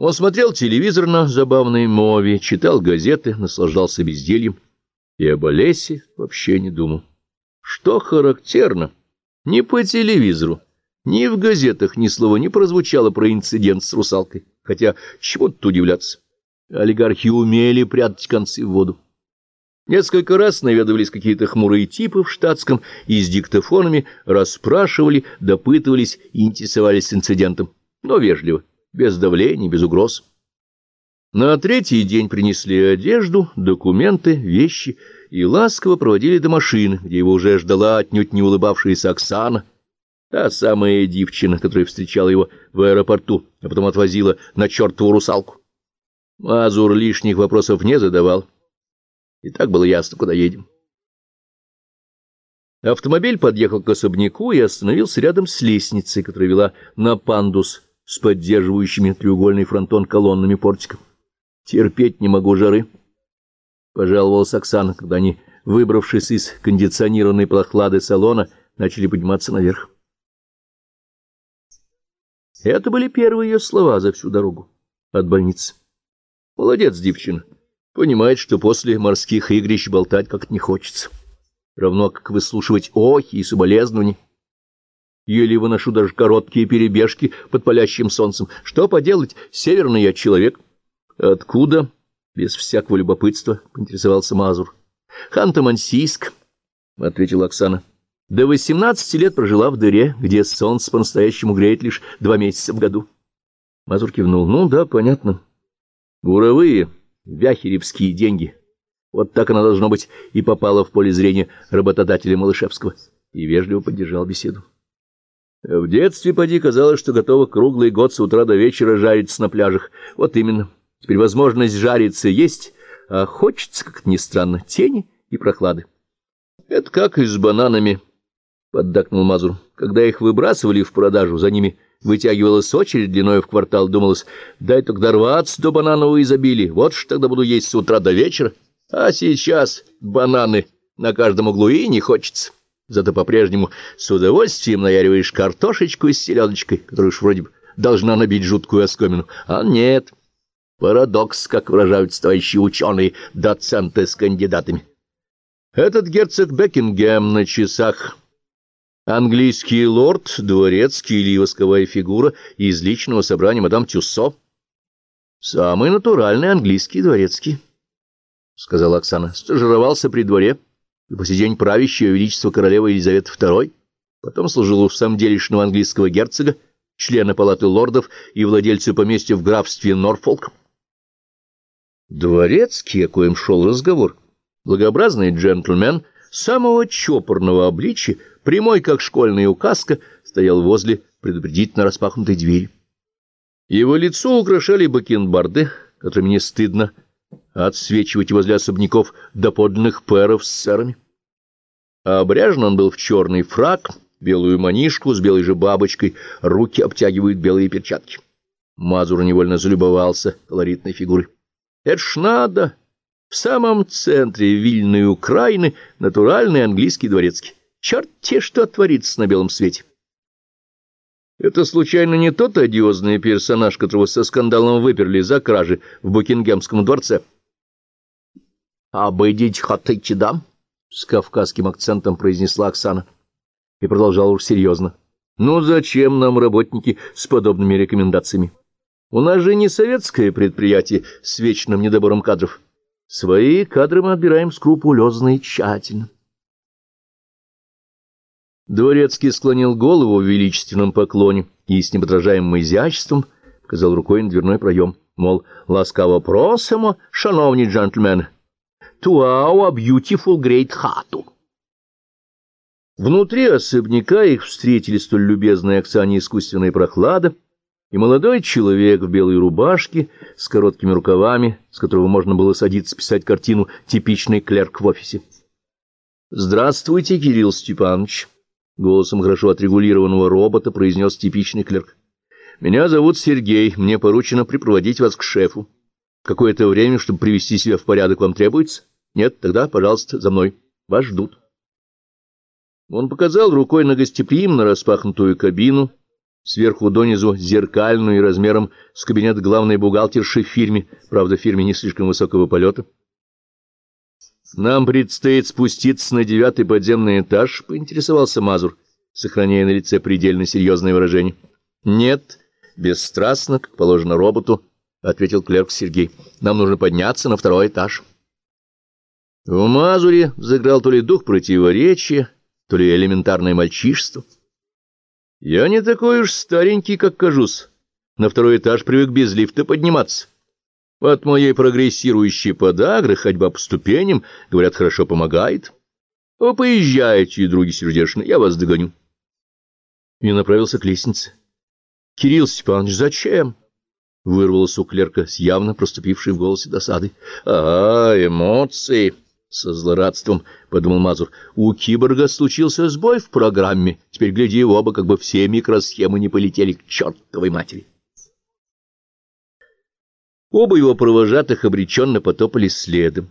Он смотрел телевизор на забавной мове, читал газеты, наслаждался бездельем и об Олесе вообще не думал. Что характерно, ни по телевизору, ни в газетах ни слова не прозвучало про инцидент с русалкой, хотя чего тут удивляться. Олигархи умели прятать концы в воду. Несколько раз наведывались какие-то хмурые типы в штатском и с диктофонами расспрашивали, допытывались и интересовались инцидентом, но вежливо без давления, без угроз. На третий день принесли одежду, документы, вещи и ласково проводили до машины, где его уже ждала отнюдь не улыбавшаяся Оксана, та самая девчина, которая встречала его в аэропорту, а потом отвозила на чертову русалку. Мазур лишних вопросов не задавал. И так было ясно, куда едем. Автомобиль подъехал к особняку и остановился рядом с лестницей, которая вела на пандус с поддерживающими треугольный фронтон колоннами портиков. «Терпеть не могу жары», — пожаловалась Оксана, когда они, выбравшись из кондиционированной прохлады салона, начали подниматься наверх. Это были первые ее слова за всю дорогу от больницы. Молодец, девчина. Понимает, что после морских игрищ болтать как-то не хочется. Равно как выслушивать охи и соболезнования. Еле выношу даже короткие перебежки под палящим солнцем. Что поделать, северный я человек. Откуда? Без всякого любопытства поинтересовался Мазур. Ханты-Мансийск, — ответила Оксана. До восемнадцати лет прожила в дыре, где солнце по-настоящему греет лишь два месяца в году. Мазур кивнул. Ну да, понятно. Буровые, вяхеревские деньги. Вот так она, должно быть, и попала в поле зрения работодателя Малышевского. И вежливо поддержал беседу. В детстве, поди, казалось, что готова круглый год с утра до вечера жариться на пляжах. Вот именно. Теперь возможность жариться есть, а хочется, как-то ни странно, тени и прохлады. Это как и с бананами, — поддакнул Мазур. Когда их выбрасывали в продажу, за ними вытягивалась очередь длиной в квартал, думалось, дай только рваться до бананового изобилия, вот ж тогда буду есть с утра до вечера. А сейчас бананы на каждом углу и не хочется зато по-прежнему с удовольствием наяриваешь картошечку с селедочкой, которая уж вроде бы должна набить жуткую оскомину. А нет, парадокс, как выражаются товарищи ученые, доценты с кандидатами. Этот герцог Бекингем на часах. Английский лорд, дворецкий или восковая фигура из личного собрания мадам Тюссо. Самый натуральный английский дворецкий, — сказала Оксана. Стажировался при дворе и по сей день правящее величество королевы Елизаветы II, потом служил у самделишного английского герцога, члена палаты лордов и владельца поместья в графстве Норфолк. Дворецкий, о коем шел разговор, благообразный джентльмен самого чопорного обличия, прямой как школьная указка, стоял возле предупредительно распахнутой двери. Его лицо украшали бакенбарды, которыми не стыдно отсвечивать возле особняков доподлинных пэров с сэрами. Обряжен он был в черный фрак, белую манишку с белой же бабочкой, руки обтягивают белые перчатки. Мазур невольно залюбовался колоритной фигурой. Это ж надо! В самом центре вильной Украины натуральный английский дворецкий. Черт те, что творится на белом свете! Это, случайно, не тот одиозный персонаж, которого со скандалом выперли за кражи в Букингемском дворце? — Обойдите хотите, да? — с кавказским акцентом произнесла Оксана. И продолжала уж серьезно. — Ну зачем нам работники с подобными рекомендациями? У нас же не советское предприятие с вечным недобором кадров. Свои кадры мы отбираем скрупулезно и тщательно. Дворецкий склонил голову в величественном поклоне и с неподражаемым изяществом показал рукой на дверной проем, мол, ласкаво просимо, шановні джентльмены, to our beautiful great хату. Внутри особняка их встретили столь любезная Оксане искусственная прохлада и молодой человек в белой рубашке с короткими рукавами, с которого можно было садиться писать картину «Типичный клерк в офисе». «Здравствуйте, Кирилл Степанович!» Голосом хорошо отрегулированного робота произнес типичный клерк. «Меня зовут Сергей. Мне поручено припроводить вас к шефу. Какое-то время, чтобы привести себя в порядок, вам требуется? Нет? Тогда, пожалуйста, за мной. Вас ждут». Он показал рукой на гостеприимно распахнутую кабину, сверху донизу зеркальную и размером с кабинет главной бухгалтерши в фирме, правда, фирме не слишком высокого полета. «Нам предстоит спуститься на девятый подземный этаж», — поинтересовался Мазур, сохраняя на лице предельно серьезное выражение. «Нет, бесстрастно, как положено роботу», — ответил клерк Сергей. «Нам нужно подняться на второй этаж». В Мазуре взыграл то ли дух противоречия, то ли элементарное мальчишество. «Я не такой уж старенький, как кажусь. На второй этаж привык без лифта подниматься». От моей прогрессирующей подагры ходьба по ступеням, говорят, хорошо помогает. Вы поезжайте, други сердечные, я вас догоню. И направился к лестнице. — Кирилл Степанович, зачем? — вырвалась у клерка с явно проступившей в голосе досады. — А, эмоции! — со злорадством подумал Мазур. — У киборга случился сбой в программе. Теперь, гляди, оба как бы все микросхемы не полетели к чертовой матери. Оба его провожатых обреченно потопали следом.